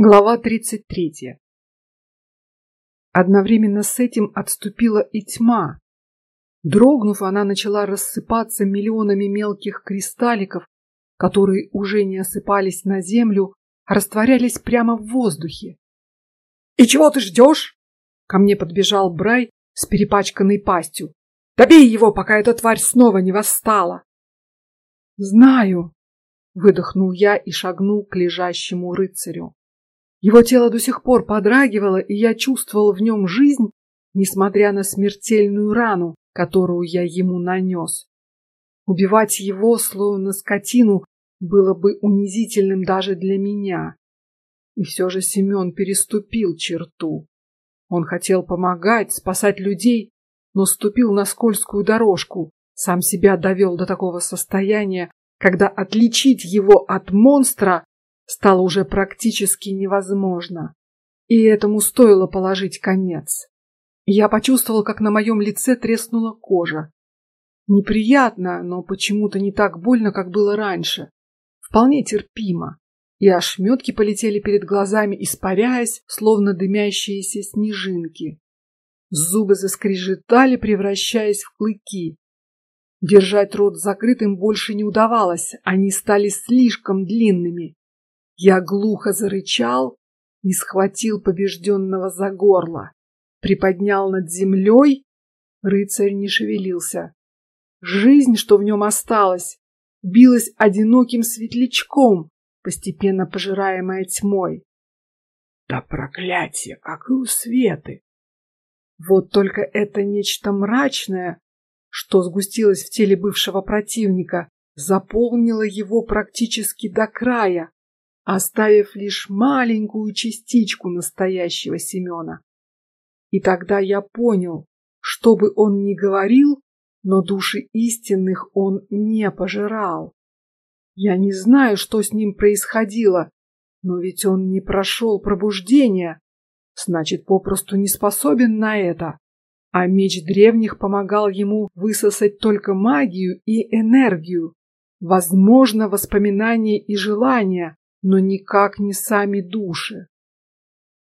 Глава 33. Одновременно с этим отступила и тьма. Дрогнув, она начала рассыпаться миллионами мелких кристалликов, которые уже не осыпались на землю, а растворялись прямо в воздухе. И чего ты ждешь? Ко мне подбежал Брай с перепачканной пастью. Добей его, пока эта тварь снова не восстала. Знаю, выдохнул я и шагнул к лежащему рыцарю. Его тело до сих пор подрагивало, и я чувствовал в нем жизнь, несмотря на смертельную рану, которую я ему нанес. Убивать его, словно скотину, было бы унизительным даже для меня. И все же Семен переступил черту. Он хотел помогать, спасать людей, но ступил на скользкую дорожку, сам себя довел до такого состояния, когда отличить его от монстра стало уже практически невозможно, и этому стоило положить конец. Я почувствовал, как на моем лице треснула кожа. Неприятно, но почему-то не так больно, как было раньше. Вполне терпимо. И ошметки полетели перед глазами, испаряясь, словно дымящиеся снежинки. Зубы заскрежетали, превращаясь в клыки. Держать рот закрытым больше не удавалось, они стали слишком длинными. Я глухо зарычал и схватил побежденного за горло, приподнял над землей. Рыцарь не шевелился. Жизнь, что в нем осталась, билась одиноким светлячком, постепенно пожираемая тьмой. Да проклятие, как и у Светы! Вот только это нечто мрачное, что сгустилось в теле бывшего противника, заполнило его практически до края, оставив лишь маленькую частичку настоящего Семена. И тогда я понял, что бы он ни говорил, но души истинных он не пожирал. Я не знаю, что с ним происходило, но ведь он не прошел пробуждения, значит, попросту не способен на это. А меч древних помогал ему высосать только магию и энергию, возможно, воспоминания и желания, но никак не сами души.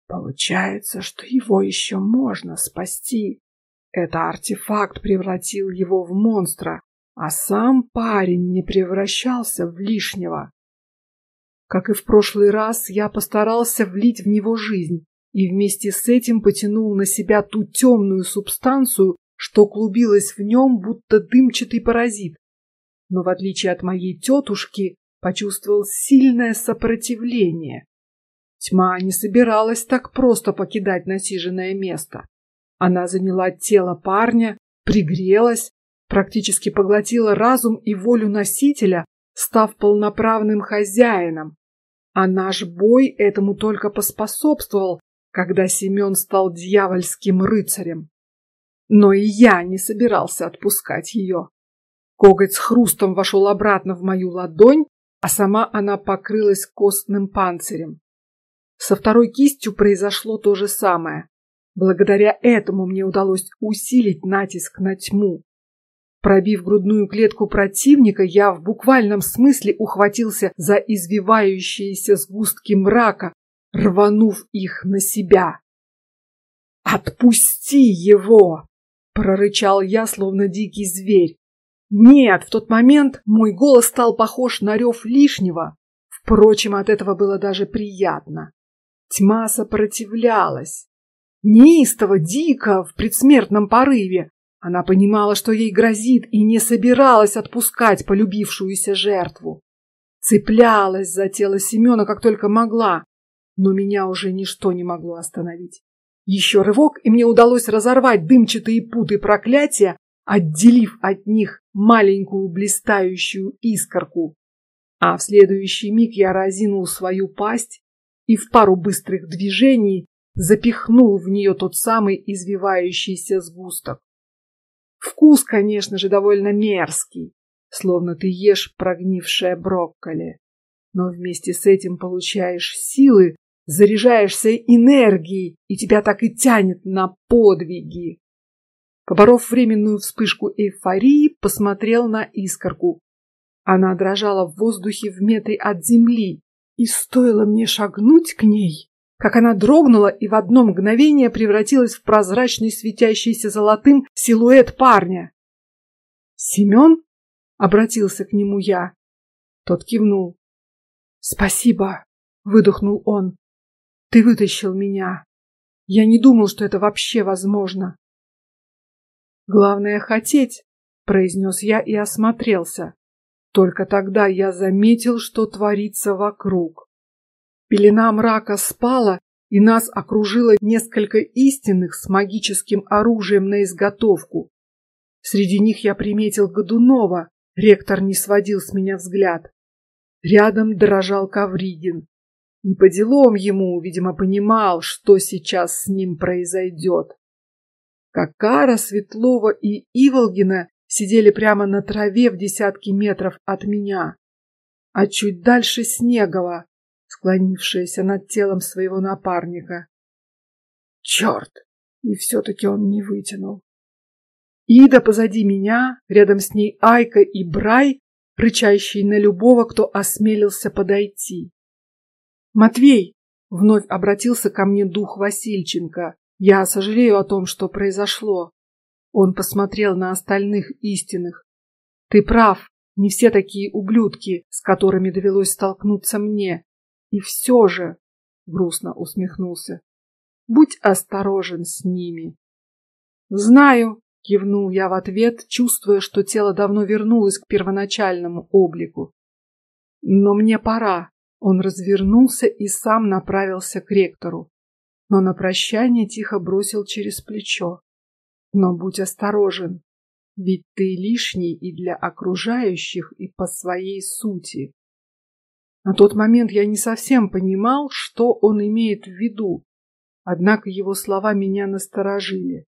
Получается, что его еще можно спасти. Это артефакт превратил его в монстра, а сам парень не превращался в лишнего. Как и в прошлый раз, я постарался влить в него жизнь и вместе с этим потянул на себя ту темную субстанцию, что клубилась в нем, будто дымчатый паразит. Но в отличие от моей тетушки, почувствовал сильное сопротивление. Тьма не собиралась так просто покидать насиженное место. Она заняла тело парня, пригрелась, практически поглотила разум и волю носителя, став полноправным хозяином. А наш бой этому только поспособствовал, когда Семен стал дьявольским рыцарем. Но и я не собирался отпускать ее. Коготь с хрустом вошел обратно в мою ладонь, а сама она покрылась костным панцирем. Со второй кистью произошло то же самое. Благодаря этому мне удалось усилить натиск на тьму. Пробив грудную клетку противника, я в буквальном смысле ухватился за извивающиеся сгустки мрака, рванув их на себя. Отпусти его! прорычал я, словно дикий зверь. Нет, в тот момент мой голос стал похож на рев лишнего. Впрочем, от этого было даже приятно. Тьма сопротивлялась. Неистово, дико, в предсмертном порыве. Она понимала, что ей грозит, и не собиралась отпускать полюбившуюся жертву. Цеплялась за тело Семена как только могла, но меня уже ничто не могло остановить. Еще рывок, и мне удалось разорвать дымчатые путы проклятия, отделив от них маленькую блистающую искорку. А в следующий миг я разинул свою пасть и в пару быстрых движений запихнул в нее тот самый извивающийся сгусток. Вкус, конечно же, довольно мерзкий, словно ты ешь прогнившее брокколи, но вместе с этим получаешь силы, заряжаешься энергией, и тебя так и тянет на подвиги. Поборов временную вспышку эйфории, посмотрел на искорку. Она дрожала в воздухе в метре от земли, И стоило мне шагнуть к ней, как она дрогнула и в одно мгновение превратилась в прозрачный светящийся золотым силуэт парня. Семен обратился к нему я. Тот кивнул. Спасибо, выдохнул он. Ты вытащил меня. Я не думал, что это вообще возможно. Главное хотеть, произнес я и осмотрелся. Только тогда я заметил, что творится вокруг. Пелена мрака спала, и нас окружило несколько истинных с магическим оружием на изготовку. Среди них я приметил Годунова. Ректор не сводил с меня взгляд. Рядом дрожал Кавригин. И по делам ему, видимо, понимал, что сейчас с ним произойдет. Какара, Светлова и Иволгина сидели прямо на траве в десятки метров от меня, а чуть дальше Снегова, склонившаяся над телом своего напарника. Черт! И все-таки он не вытянул. Ида позади меня, рядом с ней Айка и Брай, рычащий на любого, кто осмелился подойти. Матвей вновь обратился ко мне дух Васильченко. Я сожалею о том, что произошло. Он посмотрел на остальных истинных. Ты прав, не все такие ублюдки, с которыми довелось столкнуться мне. И все же, грустно усмехнулся, будь осторожен с ними. Знаю, кивнул я в ответ, чувствуя, что тело давно вернулось к первоначальному облику. Но мне пора. Он развернулся и сам направился к ректору но на прощание тихо бросил через плечо: "Но будь осторожен, ведь ты лишний и для окружающих, и по своей сути". На тот момент я не совсем понимал, что он имеет в виду, однако его слова меня насторожили.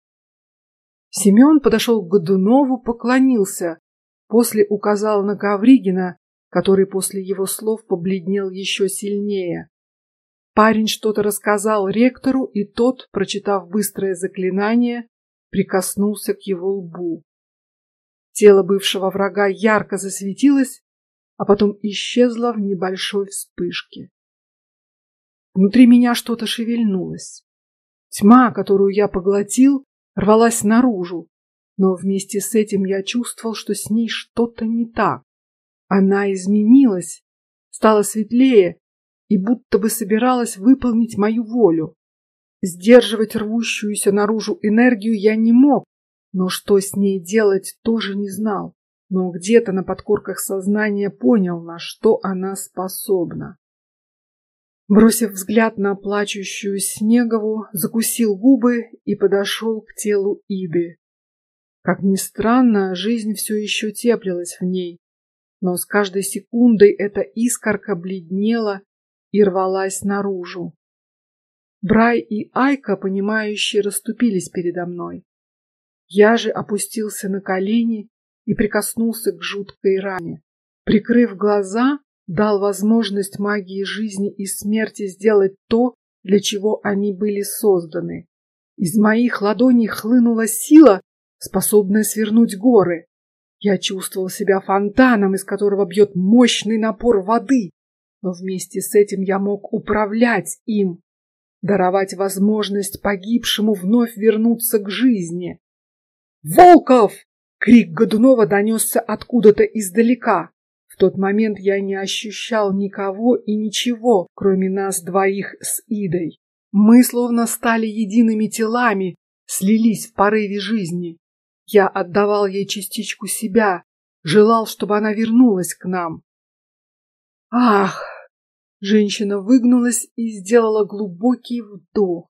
Семен подошел к Годунову, поклонился, после указал на Ковригина, который после его слов побледнел еще сильнее. Парень что-то рассказал ректору, и тот, прочитав быстрое заклинание, прикоснулся к его лбу. Тело бывшего врага ярко засветилось, а потом исчезло в небольшой вспышке. Внутри меня что-то шевельнулось. Тьма, которую я поглотил, рвалась наружу, но вместе с этим я чувствовал, что с ней что-то не так. Она изменилась, стала светлее, и будто бы собиралась выполнить мою волю. Сдерживать рвущуюся наружу энергию я не мог, но что с ней делать тоже не знал. Но где-то на подкорках сознания понял, на что она способна. Бросив взгляд на плачущую Снегову, закусил губы и подошел к телу Иды. Как ни странно, жизнь все еще теплилась в ней, но с каждой секундой эта искорка бледнела и рвалась наружу. Брай и Айка, понимающие, расступились передо мной. Я же опустился на колени и прикоснулся к жуткой ране. Прикрыв глаза, дал возможность магии жизни и смерти сделать то, для чего они были созданы. Из моих ладоней хлынула сила, способная свернуть горы. Я чувствовал себя фонтаном, из которого бьет мощный напор воды но вместе с этим я мог управлять им, даровать возможность погибшему вновь вернуться к жизни. Волков! Крик Годунова донесся откуда-то издалека. В тот момент я не ощущал никого и ничего, кроме нас двоих с Идой. Мы словно стали едиными телами, слились в порыве жизни. Я отдавал ей частичку себя, желал, чтобы она вернулась к нам. Ах, Женщина выгнулась и сделала глубокий вдох.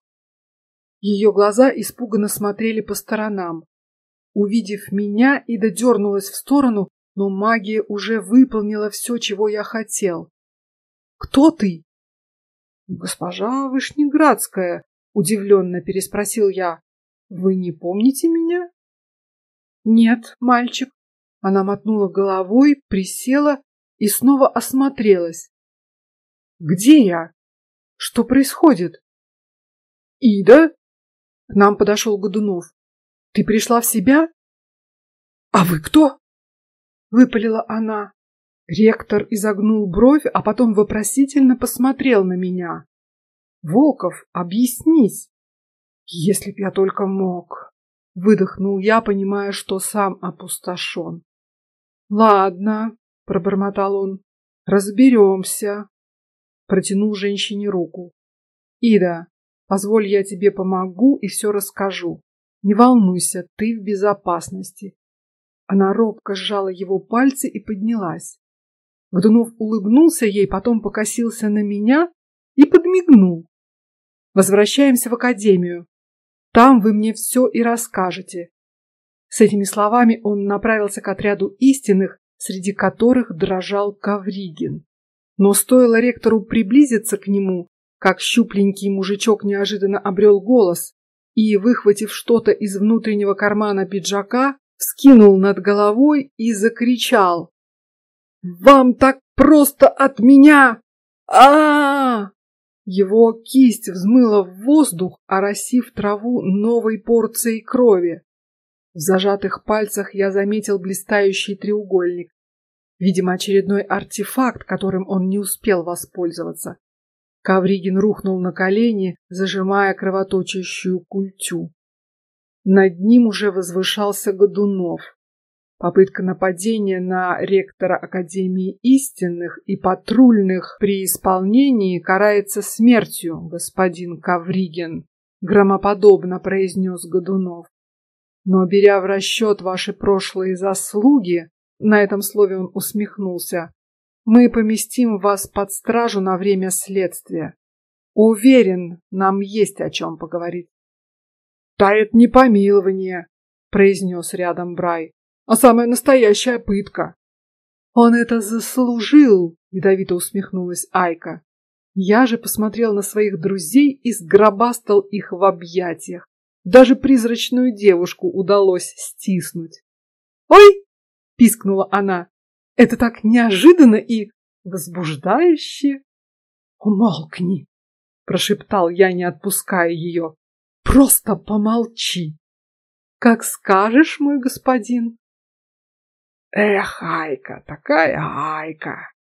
Ее глаза испуганно смотрели по сторонам. Увидев меня, Ида дернулась в сторону, но магия уже выполнила все, чего я хотел. Кто ты? Госпожа Вышнеградская, удивленно переспросил я. Вы не помните меня? Нет, мальчик. Она мотнула головой, присела и снова осмотрелась. Где я? Что происходит? Ида? К нам подошел Годунов. Ты пришла в себя? А вы кто? Выпалила она. Ректор изогнул бровь, а потом вопросительно посмотрел на меня. Волков, объяснись. Если б я только мог. Выдохнул я, понимая, что сам опустошен. Ладно, пробормотал он. Разберемся. Протянул женщине руку. Ида, позволь я тебе помогу и все расскажу. Не волнуйся, ты в безопасности. Она робко сжала его пальцы и поднялась. Годунов улыбнулся ей, потом покосился на меня и подмигнул. Возвращаемся в академию. Там вы мне все и расскажете. С этими словами он направился к отряду истинных, среди которых дрожал Кавригин. Но стоило ректору приблизиться к нему, как щупленький мужичок неожиданно обрел голос и, выхватив что-то из внутреннего кармана пиджака, вскинул над головой и закричал: вам так просто от меня! А, -а, -а, Его кисть взмыла в воздух, оросив траву новой порцией крови. В зажатых пальцах я заметил блистающий треугольник. Видимо, очередной артефакт, которым он не успел воспользоваться. Кавригин рухнул на колени, зажимая кровоточащую культю. Над ним уже возвышался Годунов. Попытка нападения на ректора Академии истинных и патрульных при исполнении карается смертью, господин Кавригин, громоподобно произнес Годунов. Но беря в расчет ваши прошлые заслуги, на этом слове он усмехнулся, мы поместим вас под стражу на время следствия. Уверен, нам есть о чем поговорить. Да это не помилование, произнес рядом Брай а самая настоящая пытка. Он это заслужил, ядовито усмехнулась Айка. Я же посмотрел на своих друзей и сгробастал их в объятиях. Даже призрачную девушку удалось стиснуть. Ой, пискнула она. Это так неожиданно и возбуждающе. Умолкни, прошептал я, не отпуская ее. Просто помолчи. Как скажешь, мой господин. Эх, Айка, такая Айка.